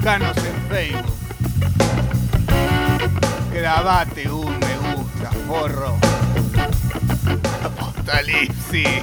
buscanos en Facebook. Grabate un me gusta, forro. Apocalipsis.